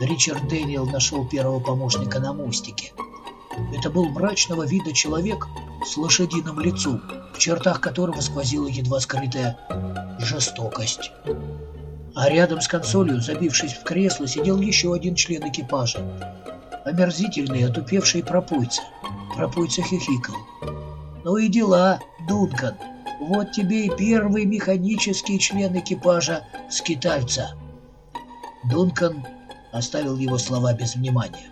Ричард Дэниел нашел первого помощника на мостике. Это был мрачного вида человек с лошадиным лицом, в чертах которого сквозила едва скрытая жестокость. А рядом с консолью, забившись в кресло, сидел еще один член экипажа. Омерзительный, отупевший пропойца. Пропойца хихикал. «Ну и дела, Дункан. Вот тебе и первый механический член экипажа скитальца». Дункан оставил его слова без внимания.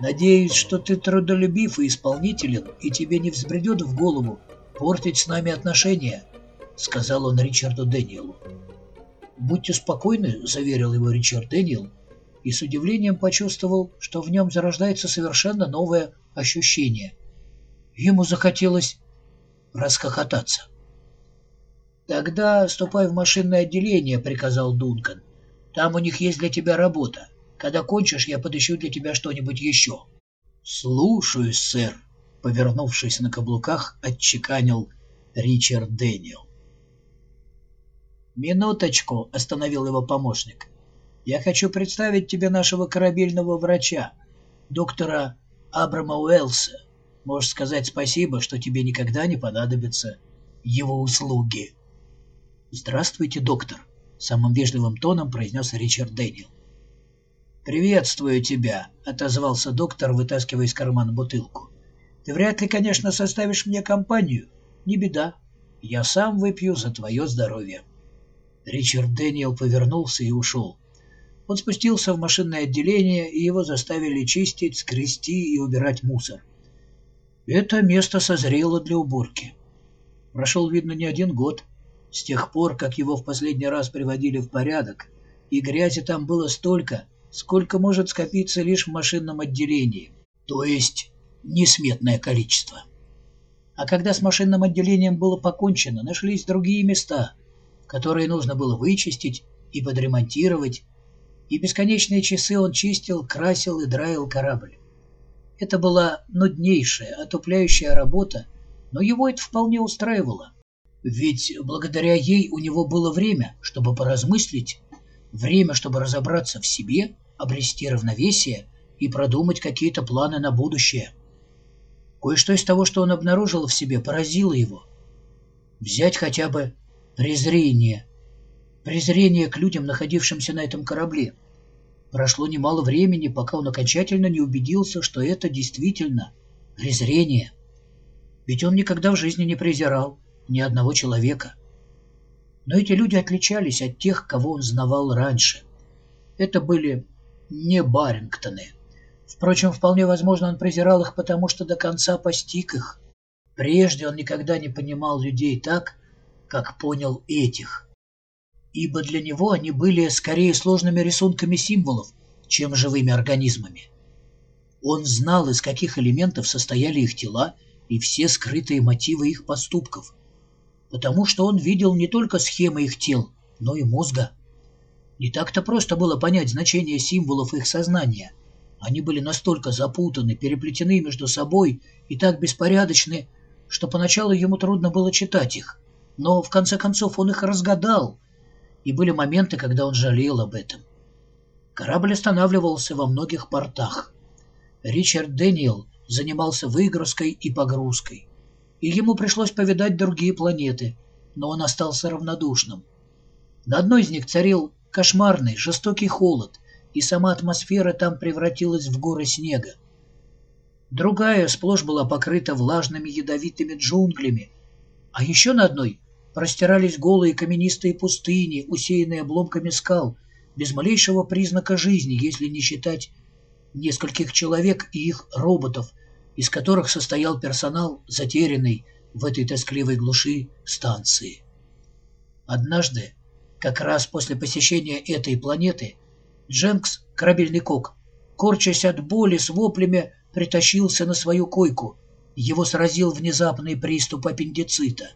«Надеюсь, что ты трудолюбив и исполнителен, и тебе не взбредет в голову портить с нами отношения», — сказал он Ричарду Дэниелу. «Будьте спокойны», — заверил его Ричард Дэниел, и с удивлением почувствовал, что в нем зарождается совершенно новое ощущение. Ему захотелось расхохотаться. «Тогда ступай в машинное отделение», — приказал Дункан. Там у них есть для тебя работа. Когда кончишь, я подыщу для тебя что-нибудь еще. — Слушаюсь, сэр, — повернувшись на каблуках, отчеканил Ричард Дэниел. «Минуточку», — остановил его помощник. «Я хочу представить тебе нашего корабельного врача, доктора Абрама Уэллса. Можешь сказать спасибо, что тебе никогда не понадобятся его услуги». «Здравствуйте, доктор», самым вежливым тоном произнес Ричард Дэниел. «Приветствую тебя», — отозвался доктор, вытаскивая из кармана бутылку. «Ты вряд ли, конечно, составишь мне компанию. Не беда. Я сам выпью за твое здоровье». Ричард Дэниел повернулся и ушел. Он спустился в машинное отделение, и его заставили чистить, скрести и убирать мусор. Это место созрело для уборки. Прошел, видно, не один год. С тех пор, как его в последний раз приводили в порядок, и грязи там было столько, сколько может скопиться лишь в машинном отделении, то есть несметное количество. А когда с машинным отделением было покончено, нашлись другие места, которые нужно было вычистить и подремонтировать, и бесконечные часы он чистил, красил и драил корабль. Это была нуднейшая, отупляющая работа, но его это вполне устраивало. Ведь благодаря ей у него было время, чтобы поразмыслить, время, чтобы разобраться в себе, обрести равновесие и продумать какие-то планы на будущее. Кое-что из того, что он обнаружил в себе, поразило его. Взять хотя бы презрение. Презрение к людям, находившимся на этом корабле. Прошло немало времени, пока он окончательно не убедился, что это действительно презрение. Ведь он никогда в жизни не презирал ни одного человека. Но эти люди отличались от тех, кого он знавал раньше. Это были не Барингтоны. Впрочем, вполне возможно, он презирал их, потому что до конца постиг их. Прежде он никогда не понимал людей так, как понял этих. Ибо для него они были скорее сложными рисунками символов, чем живыми организмами. Он знал, из каких элементов состояли их тела и все скрытые мотивы их поступков потому что он видел не только схемы их тел, но и мозга. Не так-то просто было понять значение символов их сознания. Они были настолько запутаны, переплетены между собой и так беспорядочны, что поначалу ему трудно было читать их. Но в конце концов он их разгадал, и были моменты, когда он жалел об этом. Корабль останавливался во многих портах. Ричард Дэниел занимался выгрузкой и погрузкой и ему пришлось повидать другие планеты, но он остался равнодушным. На одной из них царил кошмарный, жестокий холод, и сама атмосфера там превратилась в горы снега. Другая сплошь была покрыта влажными ядовитыми джунглями, а еще на одной простирались голые каменистые пустыни, усеянные обломками скал, без малейшего признака жизни, если не считать нескольких человек и их роботов, из которых состоял персонал, затерянный в этой тоскливой глуши станции. Однажды, как раз после посещения этой планеты, Дженкс, корабельный кок, корчась от боли с воплями, притащился на свою койку. Его сразил внезапный приступ аппендицита.